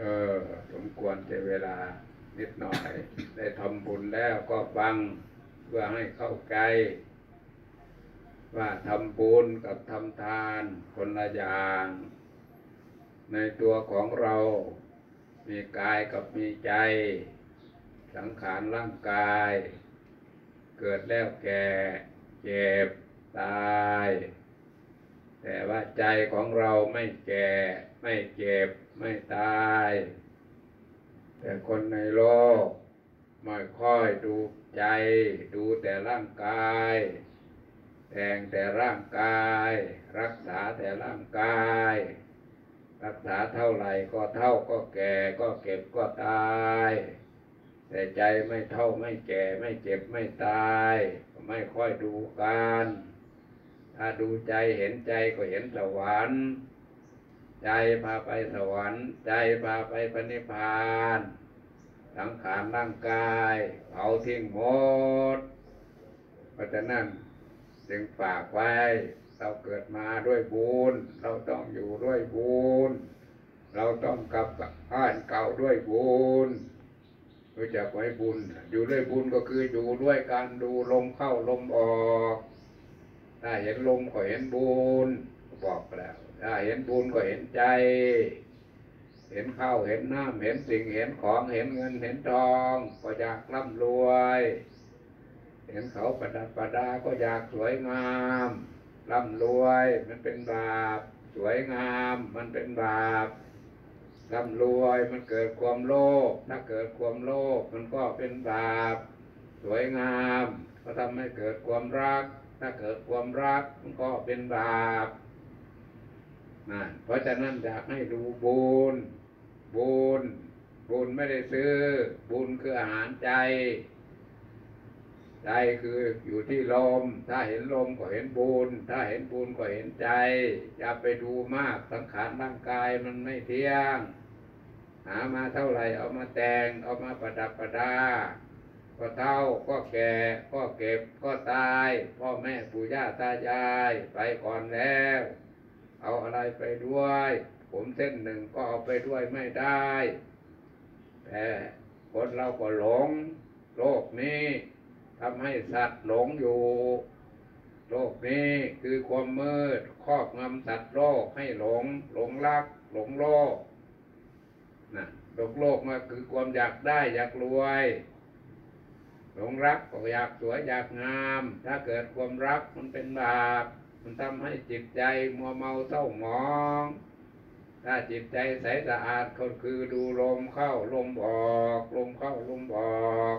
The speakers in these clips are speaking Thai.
เออ สมควรเจเวลานิดหน่อย ได้ทำบุญแล้วก็ฟังเพื่อให้เข้าใจว่าทำบุญกับทำทานคนละอย่าง ในตัวของเรา มีกายกับมีใจ สังขารร่างกาย เกิดแล้วแก่เจ็บ ใจของเราไม่แก่ ไม่เจ็บ ไม่ตาย แต่คนในโลกไม่ค่อยดูใจ ดูแต่ร่างกาย แต่งแต่ร่างกาย รักษาแต่ร่างกาย รักษาเท่าไหร่ก็เท่าก็แก่ก็เก็บก็ตาย แต่ใจไม่เท่าไม่แก่ไม่เจ็บไม่ตาย ไม่ค่อยดูกัน ถ้าดูใจเห็นใจก็เห็นสวรรค์ ใจพาไปสวรรค์ ใจพาไปปณิพพานสังขารร่างกายเผาทิ้งหมด เพราะฉะนั้นจึงฝากไว้ เราเกิดมาด้วยบุญ เราต้องอยู่ด้วยบุญ เราต้องกลับบ้านเก่าด้วยบุญรู้จักไว้บุญ อยู่ด้วยบุญก็คืออยู่ด้วยการดูลมเข้าลมออก ถ้าเห็นลมก็เห็นบุญบอกแล้วถ้าเห็นบุญก็เห็นใจ เห็นข้าวเห็นน้ำเห็นสิ่งเห็นของเห็นเงินเห็นทองก็อยากร่ำรวย เห็นเขาประดับประดาก็อยากสวยงามร่ำรวยมันเป็นบาปสวยงามมันเป็นบาปร่ำรวยมันเกิดความโลภถ้าเกิดความโลภมันก็เป็นบาป สวยงาม ก็ทำให้เกิดความรัก ถ้าเกิดความรักมันก็เป็นบาปนะเพราะฉะนั้นอยากให้ดูบุญบุญบุญไม่ได้ซื้อ บุญคืออาหารใจ ใจคืออยู่ที่ลม ถ้าเห็นลมก็เห็นบุญ ถ้าเห็นบุญก็เห็นใจ อย่าไปดูมากสังขารร่างกายมันไม่เที่ยง หามาเท่าไหร่เอามาแต่งเอามาประดับประดา ก็เท่าก็แก่ก็เก็บก็ตาย พ่อแม่ปู่ย่าตายาย ไปก่อนแล้ว เอาอะไรไปด้วย ผมเส้นหนึ่งก็เอาไปด้วยไม่ได้แต่คนเราก็หลง โลกนี้ทำให้สัตว์หลงอยู่ โลกนี้คือความมืดครอบงำสัตว์โลกให้หลง หลงรัก หลงโลกนะโลกโลกมาคือความอยากได้อยากรวย หลงรักก็อยากสวยอยากงาม ถ้าเกิดความรักมันเป็นบาปมันทำให้จิตใจมัวเมาเศร้าหมอง ถ้าจิตใจใสสะอาดก็คือดูลมเข้าลมออกลมเข้าลมออก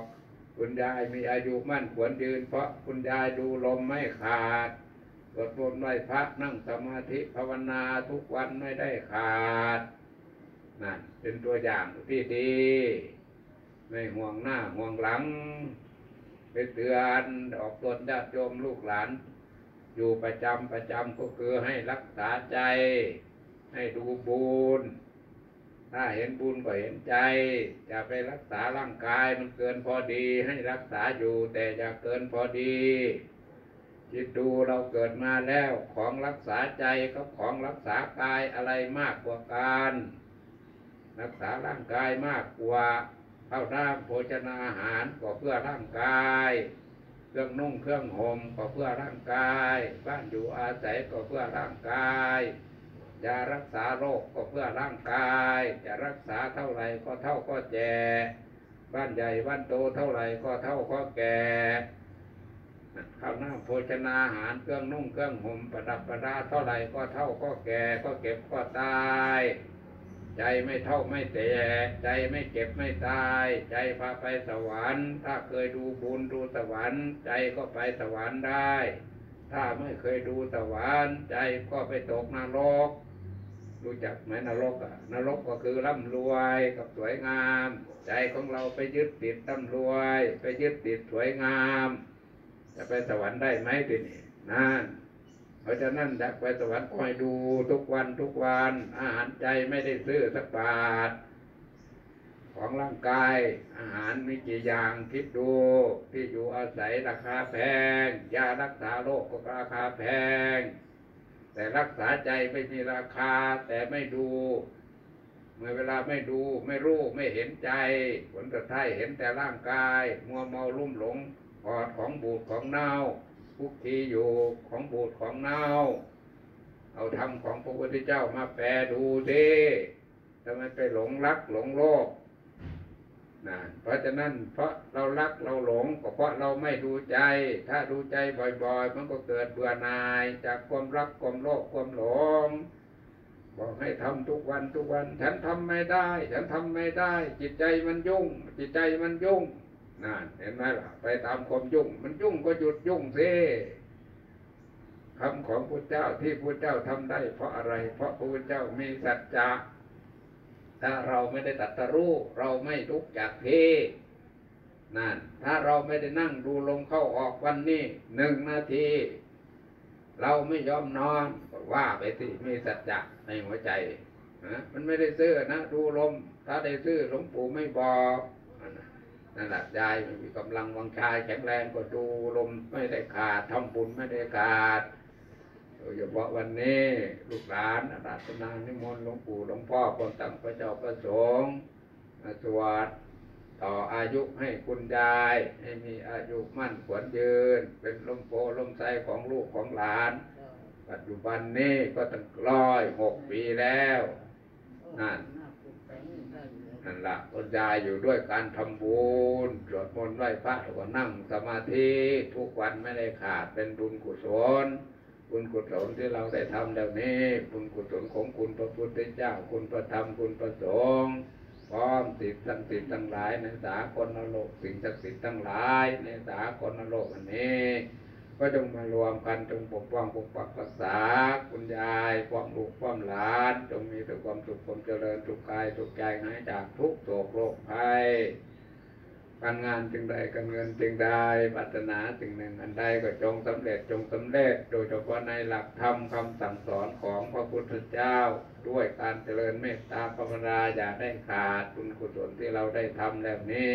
คุณยายมีอายุมั่นควรยืน เพราะคุณยายดูลมไม่ขาดสวดมนต์ไหว้พระนั่งสมาธิภาวนาทุกวันไม่ได้ขาดนั่นเป็นตัวอย่างที่ดี ไม่ห่วงหน้าห่วงหลัง ไปเตือนออกตนญาติโยมลูกหลาน อยู่ประจำประจำก็คือให้รักษาใจ ให้ดูบุญถ้าเห็นบุญก็เห็นใจอย่าไปรักษาร่างกายมันเกินพอดี ให้รักษาอยู่แต่อย่าเกินพอดีคิดดูเราเกิดมาแล้วของรักษาใจกับของรักษากายอะไรมากกว่ากัน รักษาร่างกายมากกว่า ข้าวน้ำโภชนาอาหารก็เพื่อร่างกาย เครื่องนุ่งเครื่องห่มก็เพื่อร่างกาย บ้านอยู่อาศัยก็เพื่อร่างกายยารักษาโรคก็เพื่อร่างกาย จะรักษาเท่าไหร่ก็เท่าก็แก่บ้านใหญ่บ้านโตเท่าไหร่ก็เท่าก็แก่ข้าวหน้าโภชนาอาหารเครื่องนุ่งเครื่องห่มประดับประดาเท่าไหร่ก็เท่าก็แก่ก็เก็บก็ตาย ใจไม่เท่าไม่แก่ใจไม่เก็บไม่ตาย ใจพาไปสวรรค์ ถ้าเคยดูบุญดูสวรรค์ ใจก็ไปสวรรค์ได้ ถ้าไม่เคยดูสวรรค์ ใจก็ไปตกนรกรู้จักไหมนรกอะนรกก็คือร่ำรวยกับสวยงาม ใจของเราไปยึดติดร่ำรวย ไปยึดติดสวยงาม จะไปสวรรค์ได้ไหมทีนี้นั่น เพราะฉะนั้นอยากไปสวรรค์ก็ให้ดูทุกวันทุกวัน อาหารใจไม่ได้ซื้อสักบาท ของร่างกาย อาหารมีกี่อย่างคิดดูที่อยู่อาศัยราคาแพงยารักษาโรคก็ราคาแพง แต่รักษาใจไม่มีราคาแต่ไม่ดูเมื่อเวลาไม่ดูไม่รู้ไม่เห็นใจ ผลสุดท้ายเห็นแต่ร่างกาย มัวเมาลุ่มหลงปอดของบูดของเน่า คุกคีอยู่ของบูดของเน่าเอาธรรมของพระพุทธเจ้ามาแปลดูดิทำไมไปหลงรักหลงโลกนะเพราะฉะนั้นเพราะเรารักเราหลงก็เพราะเราไม่ดูใจ ถ้าดูใจบ่อยๆ มันก็เกิดเบื่อหน่าย จากความรักความโลภความหลง บอกให้ทำทุกวันทุกวัน ฉันทำไม่ได้ ฉันทำไม่ได้ จิตใจมันยุ่ง จิตใจมันยุ่ง นั่นเห็นไหมล่ะ ไปตามความยุ่ง มันยุ่งก็หยุดยุ่งสิคำของพระเจ้าที่พระเจ้าทำได้ เพราะอะไร เพราะพระเจ้ามีสัจจะถ้าเราไม่ได้ตัดตรู้เราไม่ลุกจากที่นั่น ถ้าเราไม่ได้นั่งดูลมเข้าออกวันนี้หนึ่งนาที เราไม่ยอมนอนว่าไปสิมีสัจจะในหัวใจนะมันไม่ได้ซื้อนะ ดูลม ถ้าได้ซื้อหลวงปู่ไม่บอก นั่นแหละยายมีกำลังวังชายแข็งแรงก็ดูลมไม่ได้ขาดทำบุญไม่ได้ขาดโดยเฉพาะวันนี้ลูกหลานอาราธนานิมนต์หลวงปู่หลวงพ่อคนตั้งพระเจ้าประสงฆ์มาสวดต่ออายุให้คุณยาย ให้มีอายุมั่นขวัญยืน เป็นลมโพลมไส้ของลูกของหลาน ปัจจุบันนี้ก็ตั้งร้อยหกปีแล้วนั่น นั่นละคุณยายอยู่ด้วยการทำบุญสวดมนต์ไหว้พระแล้วก็นั่งสมาธิทุกวันไม่ได้ขาดเป็นบุญกุศลบุญกุศลที่เราได้ทำแล้วนี้บุญกุศลของคุณพระพุทธเจ้า คุณพระธรรมคุณพระสงฆ์พร้อมสิทธิ์ทั้งสิทธิ์ทั้งหลายในสากลนโลกสิ่งศักดิ์สิทธิ์ทั้งหลาย ในสากลนโลกอันนี้ ก็จงมารวมกันจงปกป้องปกปักรักษา คุณยายความลูกความหลานจงมีแต่ความสุขความเจริญสุขกายสุขใจหายจากทุกโศกโรคภัยการงานจึงใดการเงินจึงใดปรารถนาสิ่งหนึ่ง อันใดก็จงสำเร็จจงสำเร็จ โดยเฉพาะในหลักธรรมคำสั่งสอนของพระพุทธเจ้า ด้วยการเจริญเมตตาภาวนาอย่าได้ขาดบุญกุศลที่เราได้ทำแล้วนี้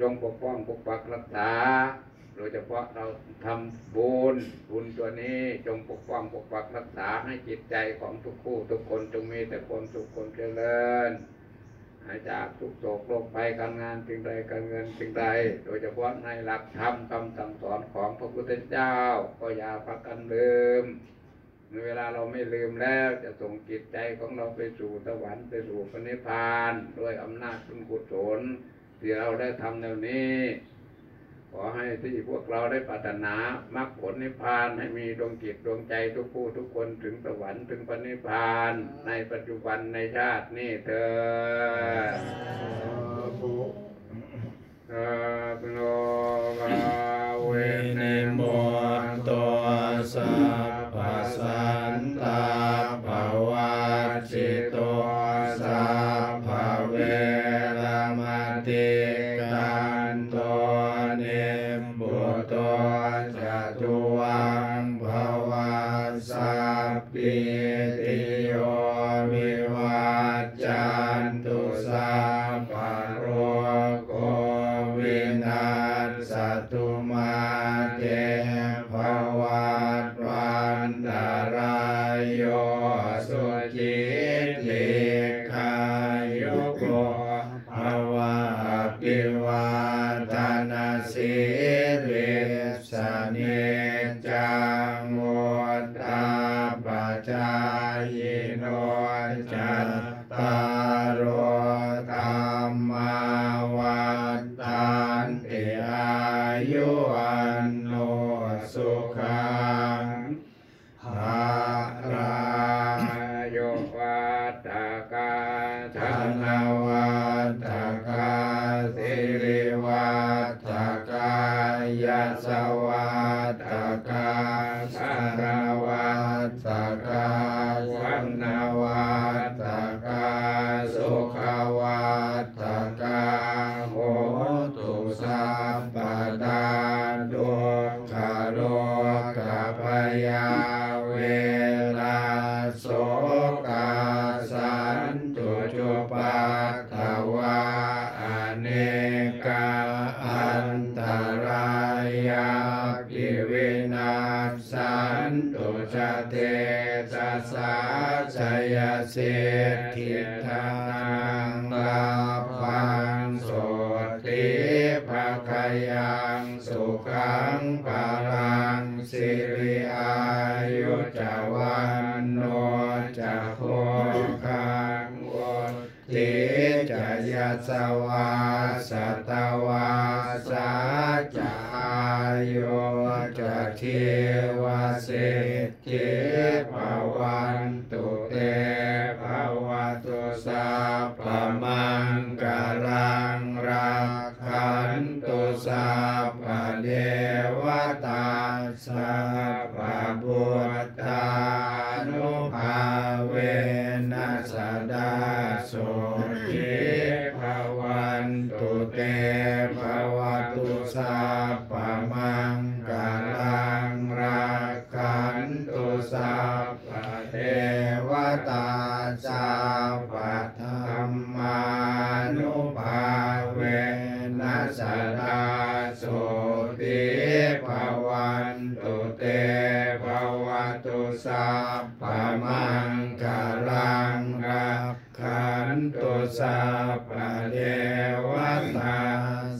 จงปกป้องปกปักรักษา โดยเฉพาะเราทำบุญบุญตัวนี้จงปกป้องปกปักรักษาให้จิตใจของทุกคู่ ทุกคนจงมีแต่ความสุขความเจริญหายจากทุกโศกโรคภัยการงานสิ่งใดการเงินสิ่งใด โดยเฉพาะในหลักธรรมคำสั่งสอนของพระพุทธเจ้า ก็อย่าพักกันลืมในเวลาเราไม่ลืมแล้วจะส่งจิตใจของเราไปสู่สวรรค์ไปสู่พระนิพพาน ด้วยอำนาจบุญกุศลที่เราได้ทำแนวนี้ ขอให้ที่พวกเราได้ปรารถนามรรคผลนิพพานให้มีดวงจิตดวงใจทุกผู้ทุกคนถึงสวรรค์ถึงปณิพาน ในปัจจุบันในชาตินี้เถิดสัพโนกาเวเนนิโมตัวสัพ สุ นังลาภังติภะกยังสุขังปารังสิริอายุจวันโนจะโคคังวติจะยัสวาสตวาสาจะายุจะที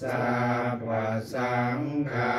สัพพสังฆา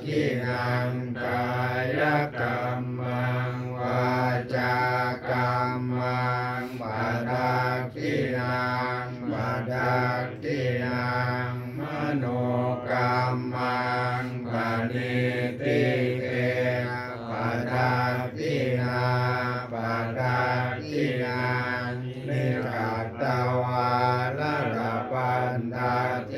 คินังกายกรรมังวาจากรรมังปะดักขินังปะดักขินังมโนกรรมังาณิติเตปะดักขินังปะดักขินังนิรัตตวาลระปันตเต